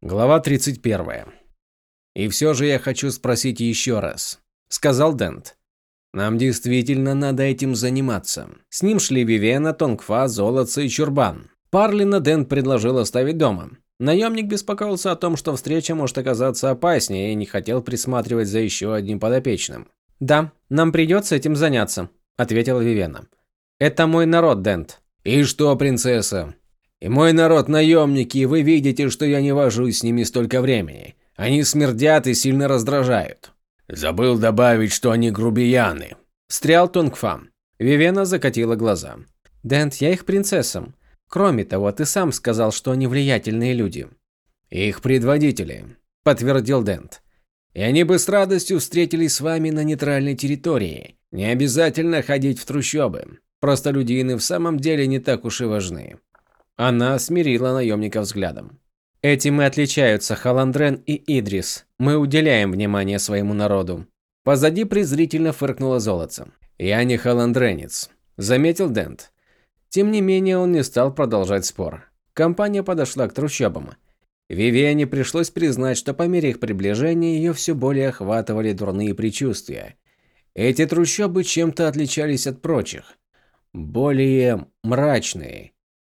Глава 31. «И все же я хочу спросить еще раз», – сказал Дент. «Нам действительно надо этим заниматься». С ним шли Вивена, Тонгфа, Золотце и Чурбан. Парлина Дент предложил оставить дома. Наемник беспокоился о том, что встреча может оказаться опаснее и не хотел присматривать за еще одним подопечным. «Да, нам придется этим заняться», – ответила Вивена. «Это мой народ, Дент». «И что, принцесса?» И мой народ наемники, и вы видите, что я не вожусь с ними столько времени. Они смердят и сильно раздражают. Забыл добавить, что они грубияны. Встрял Тунгфам. Вивена закатила глаза. Дент, я их принцессам. Кроме того, ты сам сказал, что они влиятельные люди. Их предводители, подтвердил Дент. И они бы с радостью встретились с вами на нейтральной территории. Не обязательно ходить в трущобы. Просто людины в самом деле не так уж и важны. Она смирила наемника взглядом. Этим и отличаются Халандрен и Идрис. Мы уделяем внимание своему народу. Позади презрительно фыркнуло золотце. «Я не халандренец», – заметил Дент. Тем не менее, он не стал продолжать спор. Компания подошла к трущобам. Вивиане пришлось признать, что по мере их приближения ее все более охватывали дурные предчувствия. Эти трущобы чем-то отличались от прочих. Более мрачные.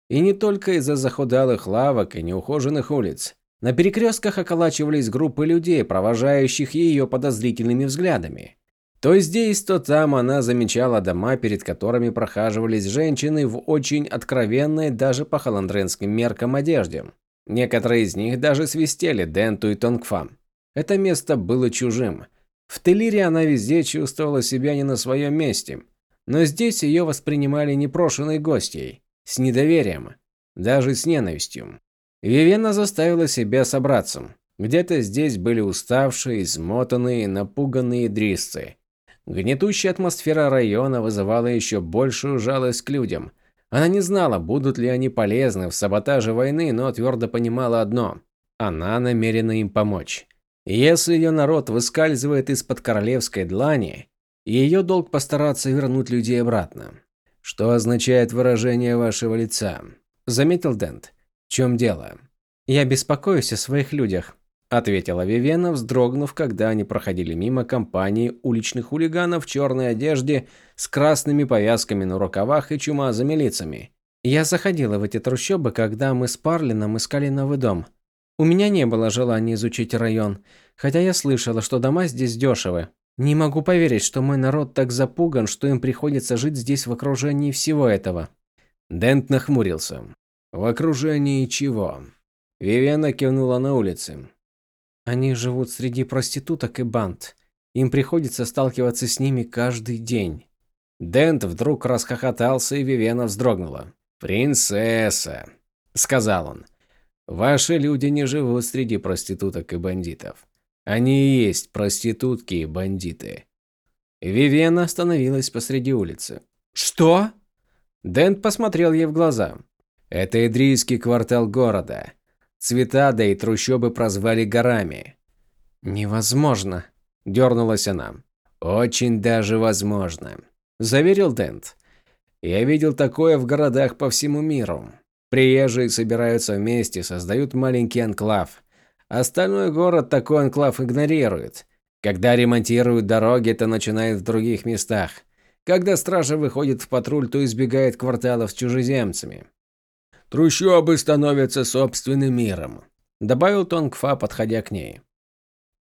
И не только из-за захудалых лавок и неухоженных улиц. На перекрестках околачивались группы людей, провожающих ее подозрительными взглядами. То здесь, то там она замечала дома, перед которыми прохаживались женщины в очень откровенной даже по холандренским меркам одежде. Некоторые из них даже свистели Денту и Тонгфам. Это место было чужим. В Телире она везде чувствовала себя не на своем месте. Но здесь ее воспринимали непрошенной гостьей с недоверием, даже с ненавистью. Вивена заставила себя собраться. Где-то здесь были уставшие, измотанные, напуганные дрисцы. Гнетущая атмосфера района вызывала еще большую жалость к людям. Она не знала, будут ли они полезны в саботаже войны, но твердо понимала одно – она намерена им помочь. Если ее народ выскальзывает из-под королевской длани, ее долг постараться вернуть людей обратно. «Что означает выражение вашего лица?» – заметил Дент. «В чем дело?» «Я беспокоюсь о своих людях», – ответила Вивена, вздрогнув, когда они проходили мимо компании уличных хулиганов в черной одежде с красными повязками на рукавах и чумазыми лицами. «Я заходила в эти трущобы, когда мы с Парлином искали новый дом. У меня не было желания изучить район, хотя я слышала, что дома здесь дешевы. Не могу поверить, что мой народ так запуган, что им приходится жить здесь в окружении всего этого. Дент нахмурился. В окружении чего? Вивиана кивнула на улице. Они живут среди проституток и банд. Им приходится сталкиваться с ними каждый день. Дент вдруг расхохотался, и Вивена вздрогнула. «Принцесса», — сказал он, — «ваши люди не живут среди проституток и бандитов. Они и есть проститутки и бандиты. Вивена остановилась посреди улицы. «Что?» Дент посмотрел ей в глаза. «Это идрийский квартал города. Цветада и трущобы прозвали горами». «Невозможно», – дернулась она. «Очень даже возможно», – заверил Дент. «Я видел такое в городах по всему миру. Приезжие собираются вместе, создают маленький анклав. Остальной город такой анклав игнорирует. Когда ремонтируют дороги, то начинает в других местах. Когда стража выходит в патруль, то избегает кварталов с чужеземцами. Трущобы становятся собственным миром, добавил Тонгфа, подходя к ней.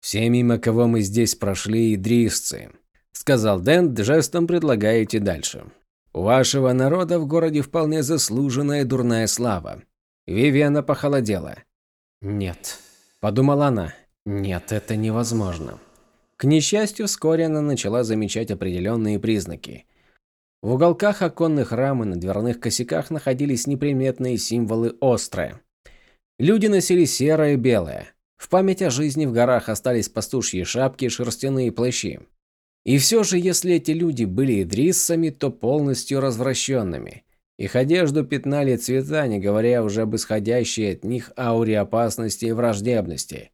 Все мимо кого мы здесь прошли идрисцы, сказал Дэн, жестом предлагая идти дальше. У вашего народа в городе вполне заслуженная дурная слава. Вивиана похолодела. Нет, Подумала она. Нет, это невозможно. К несчастью, вскоре она начала замечать определенные признаки. В уголках оконных рам и на дверных косяках находились неприметные символы острые. Люди носили серое и белое. В память о жизни в горах остались пастушьи шапки и шерстяные плащи. И все же, если эти люди были идриссами, то полностью развращенными. Их одежду пятнали цвета, не говоря уже об исходящей от них ауре опасности и враждебности.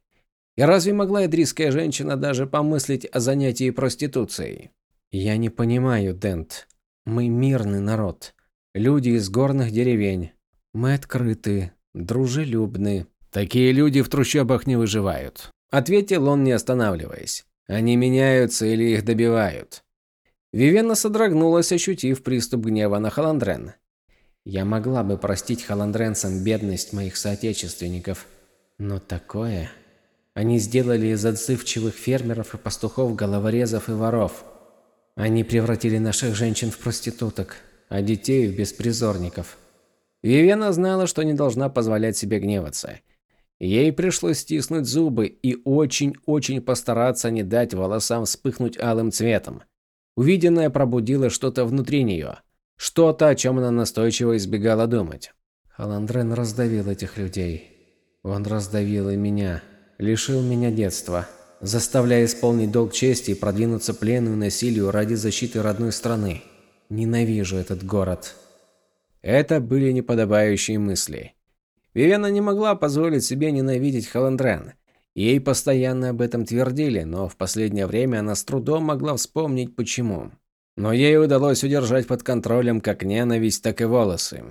И разве могла идрисская женщина даже помыслить о занятии проституцией? Я не понимаю, Дент. Мы мирный народ. Люди из горных деревень. Мы открыты, дружелюбны. Такие люди в трущобах не выживают. Ответил он, не останавливаясь. Они меняются или их добивают. Вивена содрогнулась, ощутив приступ гнева на Халандрен. Я могла бы простить халандренцам бедность моих соотечественников, но такое... Они сделали из отзывчивых фермеров и пастухов головорезов и воров. Они превратили наших женщин в проституток, а детей в беспризорников. Вивена знала, что не должна позволять себе гневаться. Ей пришлось стиснуть зубы и очень-очень постараться не дать волосам вспыхнуть алым цветом. Увиденное пробудило что-то внутри нее. Что-то, о чем она настойчиво избегала думать. Халандрен раздавил этих людей. Он раздавил и меня. Лишил меня детства. Заставляя исполнить долг чести и продвинуться плену и насилию ради защиты родной страны. Ненавижу этот город. Это были неподобающие мысли. Вивена не могла позволить себе ненавидеть Халандрен. Ей постоянно об этом твердили, но в последнее время она с трудом могла вспомнить почему. Но ей удалось удержать под контролем как ненависть, так и волосы.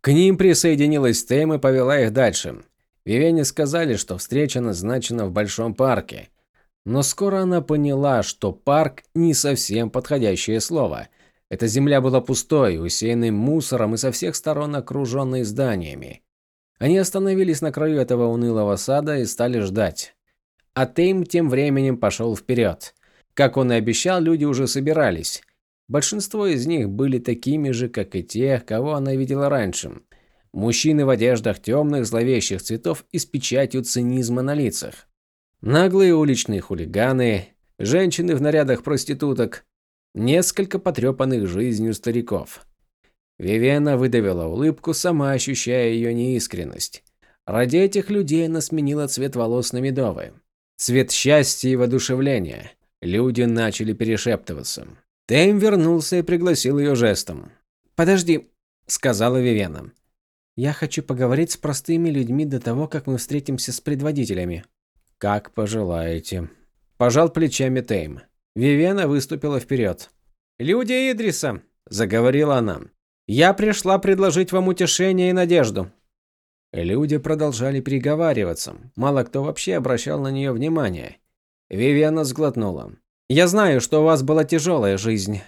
К ним присоединилась Тэм и повела их дальше. Вивене сказали, что встреча назначена в Большом парке. Но скоро она поняла, что парк не совсем подходящее слово. Эта земля была пустой, усеянной мусором и со всех сторон окруженной зданиями. Они остановились на краю этого унылого сада и стали ждать. А Тейм тем временем пошел вперед. Как он и обещал, люди уже собирались. Большинство из них были такими же, как и те, кого она видела раньше. Мужчины в одеждах темных зловещих цветов и с печатью цинизма на лицах. Наглые уличные хулиганы, женщины в нарядах проституток, несколько потрепанных жизнью стариков. Вивена выдавила улыбку, сама ощущая ее неискренность. Ради этих людей она сменила цвет волос на медовый. Цвет счастья и воодушевления. Люди начали перешептываться. Тейм вернулся и пригласил ее жестом. «Подожди», — сказала Вивена. «Я хочу поговорить с простыми людьми до того, как мы встретимся с предводителями». «Как пожелаете». Пожал плечами Тейм. Вивена выступила вперед. «Люди Идриса», — заговорила она. «Я пришла предложить вам утешение и надежду. Люди продолжали переговариваться. Мало кто вообще обращал на нее внимание. Вивиана сглотнула. «Я знаю, что у вас была тяжелая жизнь.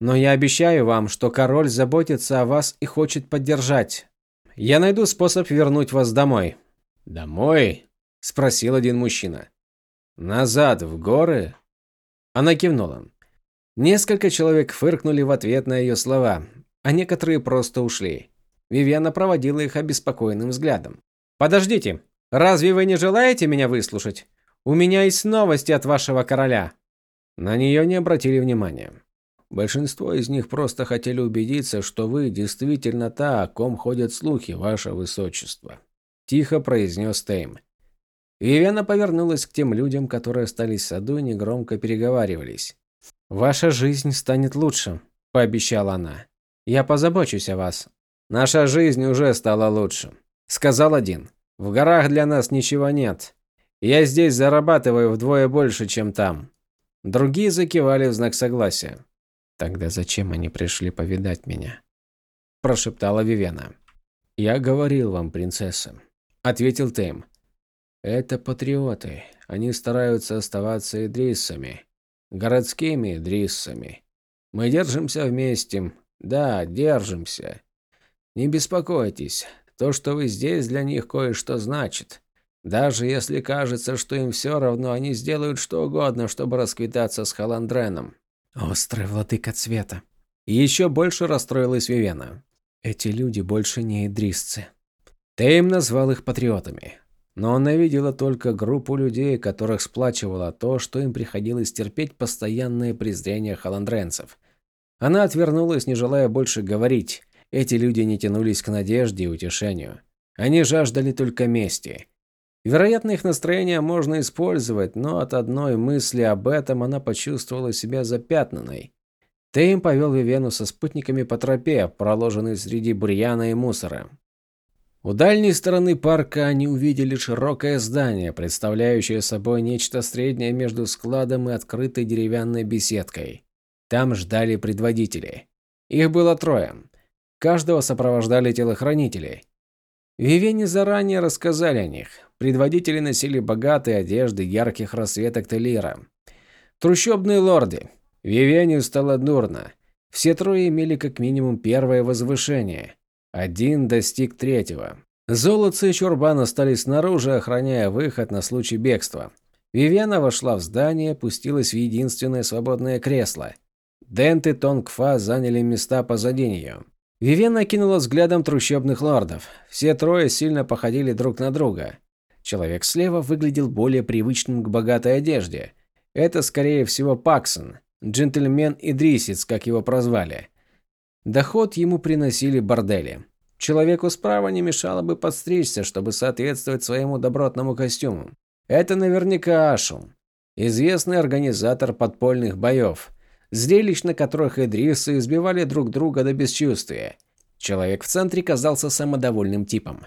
Но я обещаю вам, что король заботится о вас и хочет поддержать. Я найду способ вернуть вас домой». «Домой?» – спросил один мужчина. «Назад, в горы?» Она кивнула. Несколько человек фыркнули в ответ на ее слова, а некоторые просто ушли. Вивиана проводила их обеспокоенным взглядом. «Подождите, разве вы не желаете меня выслушать? У меня есть новости от вашего короля». На нее не обратили внимания. Большинство из них просто хотели убедиться, что вы действительно та, о ком ходят слухи, ваше высочество. Тихо произнес Тейм. Вивиана повернулась к тем людям, которые остались в саду и негромко переговаривались. «Ваша жизнь станет лучше», – пообещала она. «Я позабочусь о вас. Наша жизнь уже стала лучше, сказал один. В горах для нас ничего нет. Я здесь зарабатываю вдвое больше, чем там. Другие закивали в знак согласия. Тогда зачем они пришли повидать меня? прошептала Вивена. Я говорил вам, принцесса, ответил Тейм. Это патриоты. Они стараются оставаться идриссами, городскими идриссами. Мы держимся вместе. Да, держимся. Не беспокойтесь, то, что вы здесь, для них кое-что значит. Даже если кажется, что им все равно, они сделают что угодно, чтобы расквитаться с Халандреном. Острый владыка цвета. И еще больше расстроилась Вивена. Эти люди больше не идрисцы. Тейм назвал их патриотами. Но она видела только группу людей, которых сплачивало то, что им приходилось терпеть постоянное презрение халандренцев. Она отвернулась, не желая больше говорить. Эти люди не тянулись к надежде и утешению. Они жаждали только мести. Вероятно, их настроение можно использовать, но от одной мысли об этом она почувствовала себя запятнанной. Тейм повел Вивену со спутниками по тропе, проложенной среди бурьяна и мусора. У дальней стороны парка они увидели широкое здание, представляющее собой нечто среднее между складом и открытой деревянной беседкой. Там ждали предводители. Их было трое. Каждого сопровождали телохранители. Вивене заранее рассказали о них. Предводители носили богатые одежды ярких расцветок Телира. Трущобные лорды. Вивению стало дурно. Все трое имели как минимум первое возвышение. Один достиг третьего. Золотцы и Чурбан остались снаружи, охраняя выход на случай бегства. Вивена вошла в здание, пустилась в единственное свободное кресло. Дент и Тонгфа заняли места позади нее. Вивена кинула взглядом трущобных лордов. Все трое сильно походили друг на друга. Человек слева выглядел более привычным к богатой одежде. Это, скорее всего, Паксон, джентльмен Идрисец, как его прозвали. Доход ему приносили бордели. Человеку справа не мешало бы подстричься, чтобы соответствовать своему добротному костюму. Это наверняка Ашум, известный организатор подпольных боев, зрелищ на которых Идрисы избивали друг друга до бесчувствия. Человек в центре казался самодовольным типом.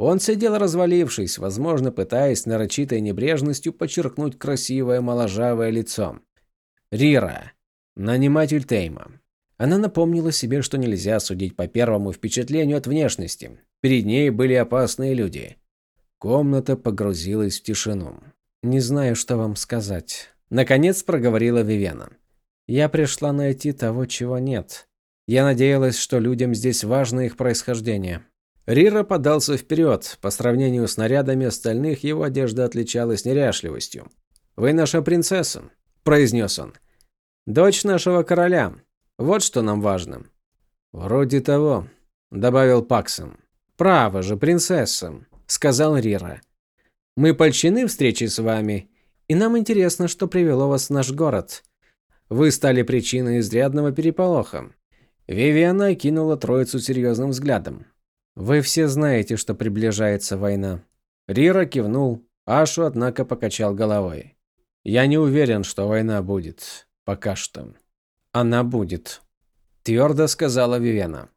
Он сидел развалившись, возможно, пытаясь нарочитой небрежностью подчеркнуть красивое моложавое лицо. Рира. Наниматель Тейма. Она напомнила себе, что нельзя судить по первому впечатлению от внешности. Перед ней были опасные люди. Комната погрузилась в тишину. «Не знаю, что вам сказать», – наконец проговорила Вивена. «Я пришла найти того, чего нет. Я надеялась, что людям здесь важно их происхождение». Рира подался вперед. По сравнению с нарядами остальных, его одежда отличалась неряшливостью. «Вы наша принцесса», – произнес он. «Дочь нашего короля. Вот что нам важно. Вроде того, добавил Паксон. Право же, принцесса, сказал Рира. Мы польщены встречей с вами, и нам интересно, что привело вас в наш город. Вы стали причиной изрядного переполоха. Вивиана кинула троицу серьезным взглядом. Вы все знаете, что приближается война. Рира кивнул, Ашу, однако, покачал головой. Я не уверен, что война будет. Пока что. Она будет, твердо сказала Вивена.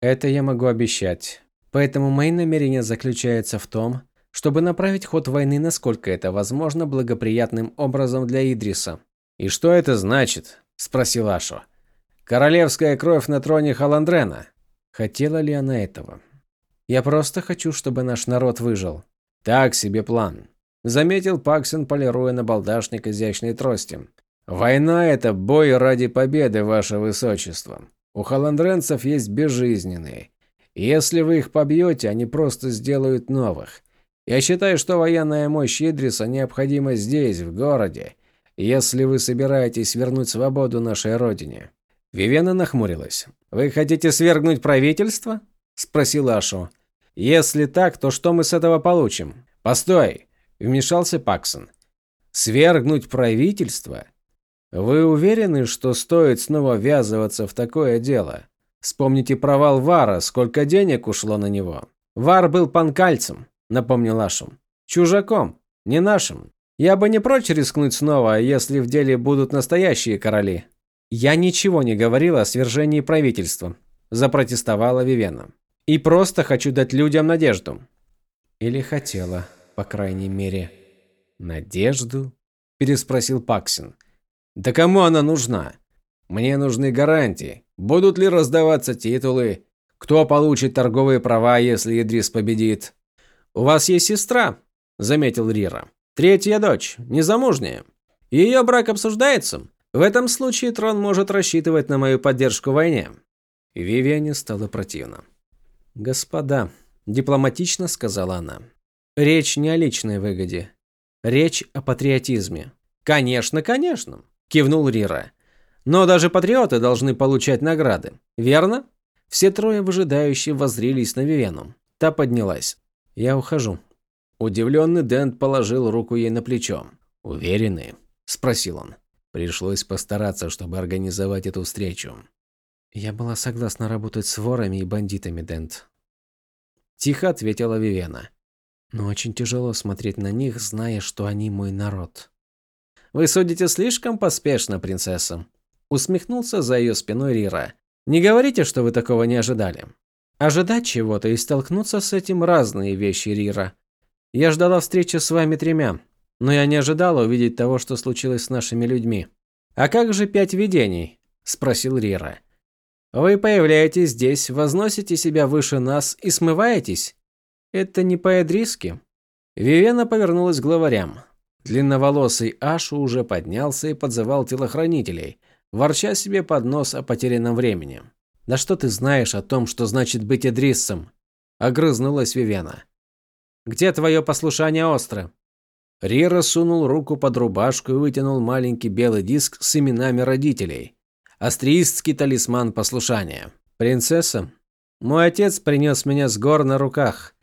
Это я могу обещать. Поэтому мои намерения заключаются в том, чтобы направить ход войны, насколько это возможно, благоприятным образом для Идриса. И что это значит? спросил Ашо. Королевская кровь на троне Халандрена. Хотела ли она этого? Я просто хочу, чтобы наш народ выжил. Так себе план, заметил Паксен, полируя на балдашник изящной трости. Война – это бой ради победы, ваше высочество. У халандренцев есть безжизненные. Если вы их побьете, они просто сделают новых. Я считаю, что военная мощь Идриса необходима здесь, в городе, если вы собираетесь вернуть свободу нашей родине. Вивена нахмурилась. «Вы хотите свергнуть правительство?» – спросил Ашу. «Если так, то что мы с этого получим?» «Постой!» – вмешался Паксон. «Свергнуть правительство? Вы уверены, что стоит снова ввязываться в такое дело? Вспомните провал Вара, сколько денег ушло на него. Вар был панкальцем, напомнил Ашум. Чужаком, не нашим. Я бы не прочь рискнуть снова, если в деле будут настоящие короли. Я ничего не говорила о свержении правительства, запротестовала Вивена. И просто хочу дать людям надежду. Или хотела, по крайней мере. Надежду? переспросил Паксин. Да кому она нужна? Мне нужны гарантии. Будут ли раздаваться титулы? Кто получит торговые права, если Идрис победит? У вас есть сестра, заметил Рира. Третья дочь, незамужняя. Ее брак обсуждается. В этом случае трон может рассчитывать на мою поддержку в войне. Вивиане стало противно. Господа, дипломатично сказала она. Речь не о личной выгоде. Речь о патриотизме. Конечно, конечно кивнул Рира. Но даже патриоты должны получать награды, верно? Все трое выжидающие воззрились на Вивену. Та поднялась. Я ухожу. Удивленный Дент положил руку ей на плечо. «Уверены?» – спросил он. Пришлось постараться, чтобы организовать эту встречу. Я была согласна работать с ворами и бандитами, Дент. Тихо ответила Вивена. Но очень тяжело смотреть на них, зная, что они мой народ. Вы судите слишком поспешно, принцесса. Усмехнулся за ее спиной Рира. Не говорите, что вы такого не ожидали. Ожидать чего-то и столкнуться с этим разные вещи, Рира. Я ждала встречи с вами тремя, но я не ожидала увидеть того, что случилось с нашими людьми. А как же пять видений? спросил Рира. Вы появляетесь здесь, возносите себя выше нас и смываетесь? Это не по-эдриски? Вивена повернулась к главарям. Длинноволосый Ашу уже поднялся и подзывал телохранителей, ворча себе под нос о потерянном времени. «Да что ты знаешь о том, что значит быть Эдриссом?» – огрызнулась Вивена. «Где твое послушание остро?» Рира сунул руку под рубашку и вытянул маленький белый диск с именами родителей. Астриистский талисман послушания. «Принцесса, мой отец принес меня с гор на руках.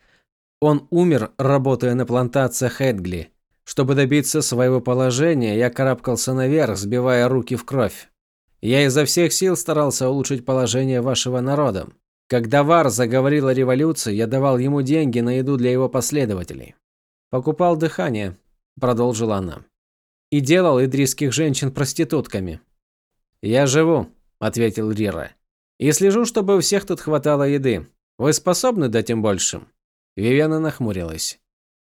Он умер, работая на плантациях Эдгли. Чтобы добиться своего положения, я карабкался наверх, сбивая руки в кровь. Я изо всех сил старался улучшить положение вашего народа. Когда Вар заговорил о революции, я давал ему деньги на еду для его последователей. Покупал дыхание, продолжила она. И делал идрисских женщин проститутками. Я живу, ответил Рира. И слежу, чтобы у всех тут хватало еды. Вы способны дать им больше? Вивена нахмурилась.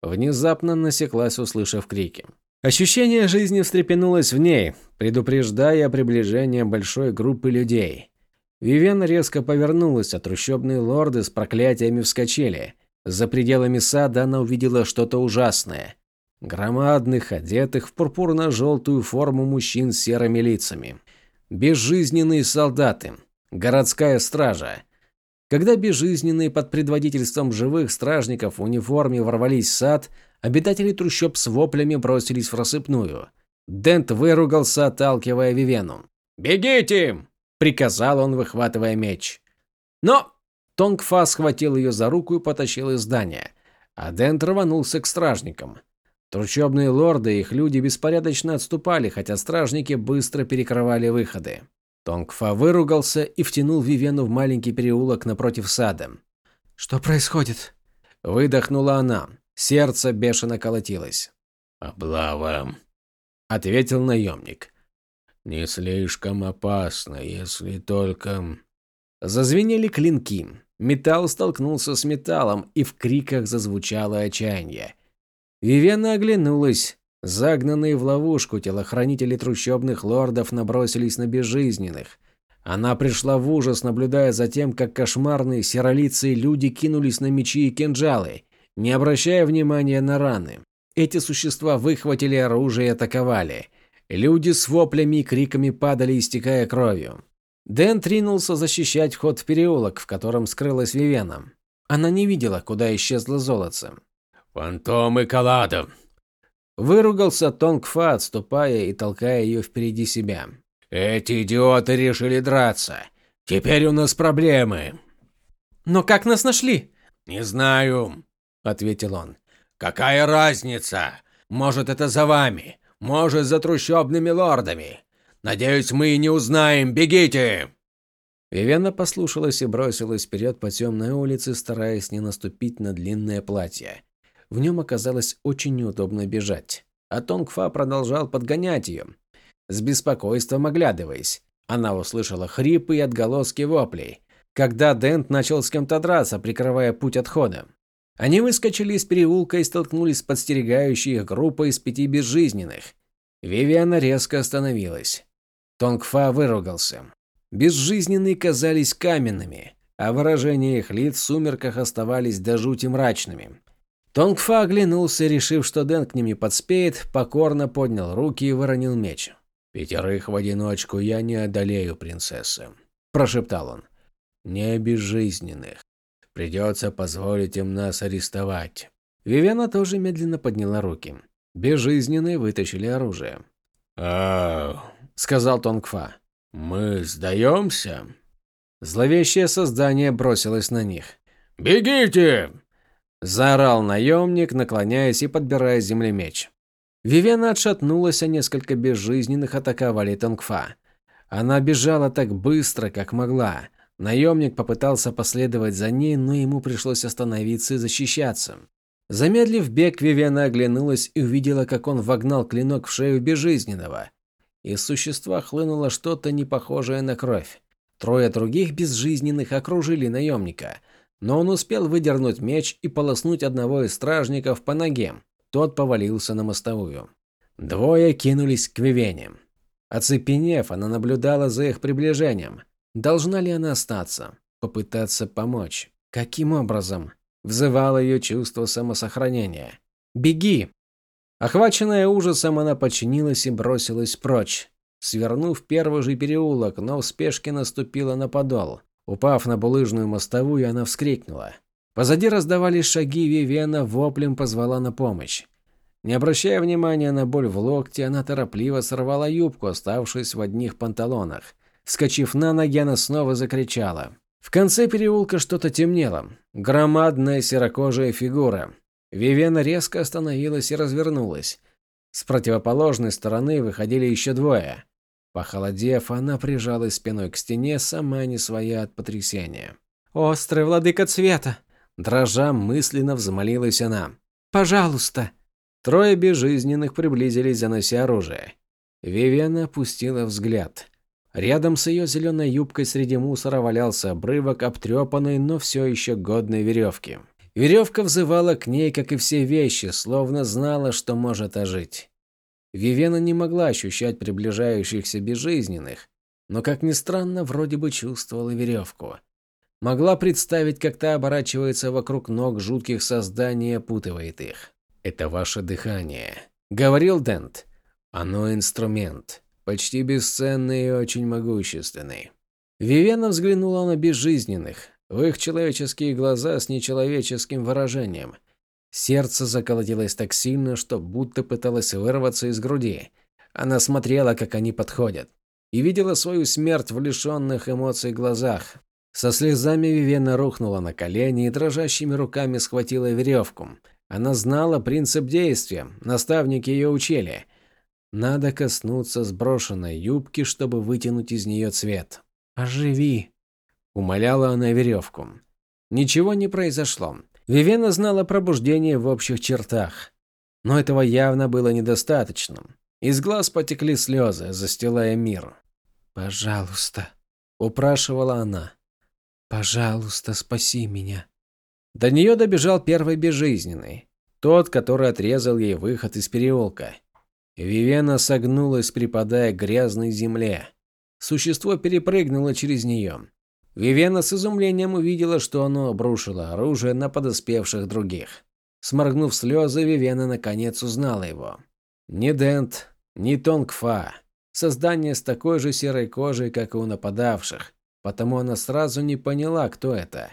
Внезапно насеклась, услышав крики. Ощущение жизни встрепенулось в ней, предупреждая о приближении большой группы людей. Вивена резко повернулась, а трущобные лорды с проклятиями вскочили. За пределами сада она увидела что-то ужасное громадных, одетых в пурпурно-желтую форму мужчин с серыми лицами. Безжизненные солдаты, городская стража. Когда безжизненные под предводительством живых стражников в униформе ворвались в сад, обитатели трущоб с воплями бросились в рассыпную. Дент выругался, отталкивая Вивену. «Бегите!» – приказал он, выхватывая меч. Но Тонгфа схватил ее за руку и потащил из здания, а Дент рванулся к стражникам. Трущобные лорды и их люди беспорядочно отступали, хотя стражники быстро перекрывали выходы. Тонгфа выругался и втянул Вивену в маленький переулок напротив сада. «Что происходит?» Выдохнула она. Сердце бешено колотилось. «Облава», — ответил наемник. «Не слишком опасно, если только...» Зазвенели клинки. Металл столкнулся с металлом, и в криках зазвучало отчаяние. Вивена оглянулась. Загнанные в ловушку телохранители трущобных лордов набросились на безжизненных. Она пришла в ужас, наблюдая за тем, как кошмарные серолицые люди кинулись на мечи и кинжалы, не обращая внимания на раны. Эти существа выхватили оружие и атаковали. Люди с воплями и криками падали, истекая кровью. Дэн тринулся защищать вход в переулок, в котором скрылась Вивена. Она не видела, куда исчезло золото. «Фантомы Калада!» Выругался Тонгфа, отступая и толкая ее впереди себя. «Эти идиоты решили драться. Теперь у нас проблемы». «Но как нас нашли?» «Не знаю», — ответил он. «Какая разница? Может, это за вами, может, за трущобными лордами. Надеюсь, мы и не узнаем. Бегите!» Вивена послушалась и бросилась вперед по темной улице, стараясь не наступить на длинное платье. В нем оказалось очень неудобно бежать. А Тонгфа продолжал подгонять ее, с беспокойством оглядываясь. Она услышала хрипы и отголоски воплей, когда Дент начал с кем-то драться, прикрывая путь отхода. Они выскочили из переулка и столкнулись с подстерегающей их группой из пяти безжизненных. Вивиана резко остановилась. Тонгфа выругался. Безжизненные казались каменными, а выражения их лиц в сумерках оставались до жути мрачными. Тонгфа оглянулся, решив, что Дэн к ним не подспеет, покорно поднял руки и выронил меч. «Пятерых в одиночку я не одолею, принцесса», – прошептал он. «Не безжизненных. Придется позволить им нас арестовать». Вивена тоже медленно подняла руки. Безжизненные вытащили оружие. «А, сказал Тонгфа. «Мы сдаемся?» Зловещее создание бросилось на них. «Бегите!» Заорал наемник, наклоняясь и подбирая земли меч. Вивена отшатнулась, а несколько безжизненных атаковали Тонгфа. Она бежала так быстро, как могла. Наемник попытался последовать за ней, но ему пришлось остановиться и защищаться. Замедлив бег, Вивена оглянулась и увидела, как он вогнал клинок в шею безжизненного. Из существа хлынуло что-то не похожее на кровь. Трое других безжизненных окружили наемника – но он успел выдернуть меч и полоснуть одного из стражников по ноге. Тот повалился на мостовую. Двое кинулись к Вивене. Оцепенев, она наблюдала за их приближением. Должна ли она остаться? Попытаться помочь? Каким образом? взывало ее чувство самосохранения. «Беги!» Охваченная ужасом, она подчинилась и бросилась прочь, свернув первый же переулок, но в спешке наступила на подол. Упав на булыжную мостовую, она вскрикнула. Позади раздавались шаги, Вивена воплем позвала на помощь. Не обращая внимания на боль в локте, она торопливо сорвала юбку, оставшись в одних панталонах. Вскочив на ноги, она снова закричала. В конце переулка что-то темнело. Громадная серокожая фигура. Вивена резко остановилась и развернулась. С противоположной стороны выходили еще двое. Похолодев, она прижалась спиной к стене, сама не своя от потрясения. «Острый владыка цвета!» Дрожа мысленно взмолилась она. «Пожалуйста!» Трое безжизненных приблизились, занося оружие. Вивиана опустила взгляд. Рядом с ее зеленой юбкой среди мусора валялся обрывок обтрепанной, но все еще годной веревки. Веревка взывала к ней, как и все вещи, словно знала, что может ожить. Вивена не могла ощущать приближающихся безжизненных, но, как ни странно, вроде бы чувствовала веревку. Могла представить, как та оборачивается вокруг ног жутких созданий и опутывает их. «Это ваше дыхание», — говорил Дент. «Оно инструмент, почти бесценный и очень могущественный». Вивена взглянула на безжизненных, в их человеческие глаза с нечеловеческим выражением. Сердце заколотилось так сильно, что будто пыталось вырваться из груди. Она смотрела, как они подходят, и видела свою смерть в лишенных эмоций глазах. Со слезами Вивена рухнула на колени и дрожащими руками схватила веревку. Она знала принцип действия, наставники ее учили. Надо коснуться сброшенной юбки, чтобы вытянуть из нее цвет. «Оживи!» Умоляла она веревку. Ничего не произошло. Вивена знала пробуждение в общих чертах. Но этого явно было недостаточно. Из глаз потекли слезы, застилая мир. «Пожалуйста», – упрашивала она. «Пожалуйста, спаси меня». До нее добежал первый безжизненный. Тот, который отрезал ей выход из переулка. Вивена согнулась, припадая к грязной земле. Существо перепрыгнуло через нее. Вивена с изумлением увидела, что оно обрушило оружие на подоспевших других. Сморгнув слезы, Вивена наконец узнала его. Ни Дент, ни Тонгфа. Создание с такой же серой кожей, как и у нападавших. Потому она сразу не поняла, кто это.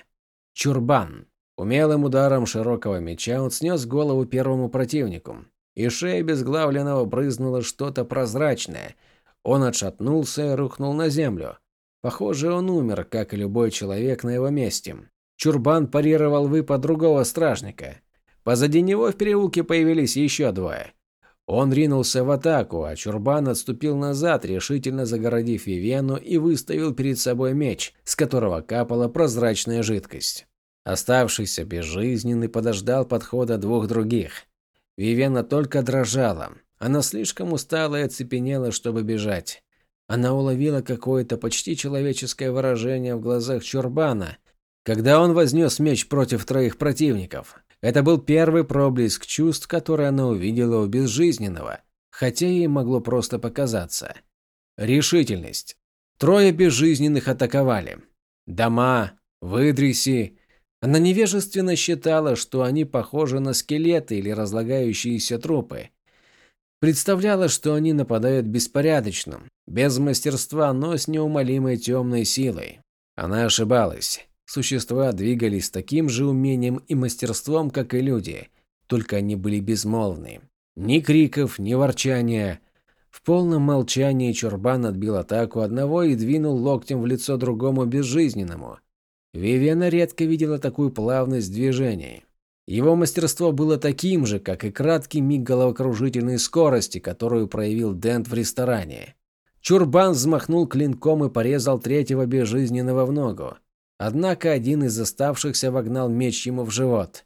Чурбан. Умелым ударом широкого меча он снес голову первому противнику. И шея безглавленного брызнуло что-то прозрачное. Он отшатнулся и рухнул на землю. Похоже, он умер, как и любой человек на его месте. Чурбан парировал выпад другого стражника. Позади него в переулке появились еще двое. Он ринулся в атаку, а Чурбан отступил назад, решительно загородив Вивену и выставил перед собой меч, с которого капала прозрачная жидкость. Оставшийся безжизненный подождал подхода двух других. Вивена только дрожала. Она слишком устала и оцепенела, чтобы бежать. Она уловила какое-то почти человеческое выражение в глазах Чурбана, когда он вознес меч против троих противников. Это был первый проблеск чувств, который она увидела у безжизненного, хотя ей могло просто показаться. Решительность. Трое безжизненных атаковали. Дома, выдриси. Она невежественно считала, что они похожи на скелеты или разлагающиеся трупы. Представляла, что они нападают беспорядочно, без мастерства, но с неумолимой темной силой. Она ошибалась. Существа двигались с таким же умением и мастерством, как и люди, только они были безмолвны. Ни криков, ни ворчания. В полном молчании Чурбан отбил атаку одного и двинул локтем в лицо другому безжизненному. Вивена редко видела такую плавность движений. Его мастерство было таким же, как и краткий миг головокружительной скорости, которую проявил Дент в ресторане. Чурбан взмахнул клинком и порезал третьего безжизненного в ногу. Однако один из оставшихся вогнал меч ему в живот.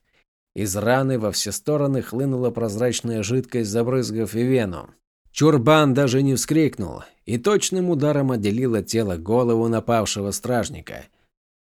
Из раны во все стороны хлынула прозрачная жидкость, забрызгав и вену. Чурбан даже не вскрикнул и точным ударом отделил от тела голову напавшего стражника –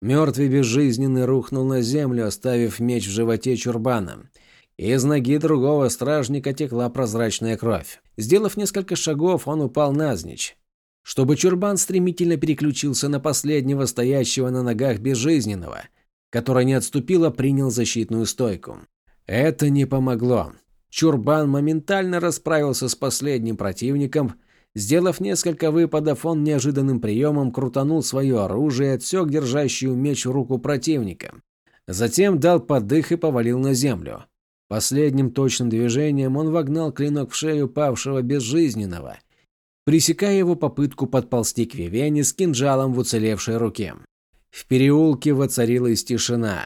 Мертвый безжизненный рухнул на землю, оставив меч в животе чурбана. Из ноги другого стражника текла прозрачная кровь. Сделав несколько шагов, он упал навзничь. Чтобы чурбан стремительно переключился на последнего стоящего на ногах безжизненного. которая не отступила, принял защитную стойку. Это не помогло. Чурбан моментально расправился с последним противником. Сделав несколько выпадов, он неожиданным приемом крутанул свое оружие, отсек держащую меч в руку противника. Затем дал подых и повалил на землю. Последним точным движением он вогнал клинок в шею павшего безжизненного, пресекая его попытку подползти к Вивене с кинжалом в уцелевшей руке. В переулке воцарилась тишина.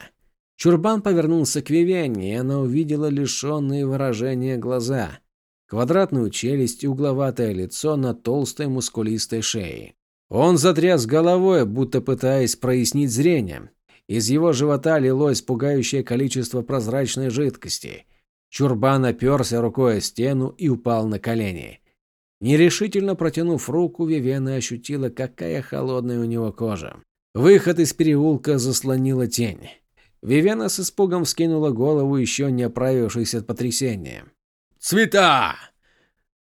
Чурбан повернулся к Вивене, и она увидела лишенные выражения глаза, квадратную челюсть и угловатое лицо на толстой мускулистой шее. Он затряс головой, будто пытаясь прояснить зрение, из его живота лилось пугающее количество прозрачной жидкости. Чурбан оперся рукой о стену и упал на колени. Нерешительно протянув руку, Вивена ощутила, какая холодная у него кожа. Выход из переулка заслонила тень. Вивена с испугом вскинула голову, еще не оправившись от потрясения. «Цвета!»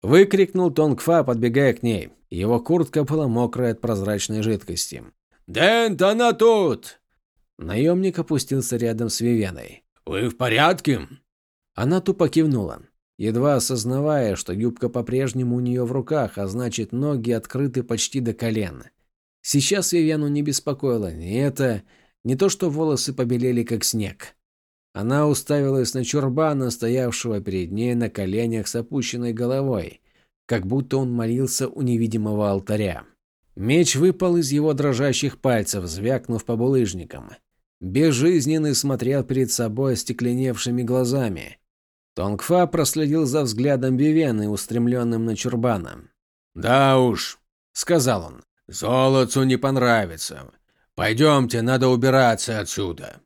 Выкрикнул Тонгфа, подбегая к ней. Его куртка была мокрая от прозрачной жидкости. «Дент, она тут!» Наемник опустился рядом с Вивеной. «Вы в порядке?» Она тупо кивнула, едва осознавая, что юбка по-прежнему у нее в руках, а значит, ноги открыты почти до колен. Сейчас Вивену не беспокоило ни это, ни то, что волосы побелели, как снег. Она уставилась на чурбана, стоявшего перед ней на коленях с опущенной головой, как будто он молился у невидимого алтаря. Меч выпал из его дрожащих пальцев, звякнув по булыжникам. Безжизненный смотрел перед собой остекленевшими глазами. Тонгфа проследил за взглядом Бивены, устремленным на Чурбана. «Да уж», — сказал он. «Золотцу не понравится. Пойдемте, надо убираться отсюда».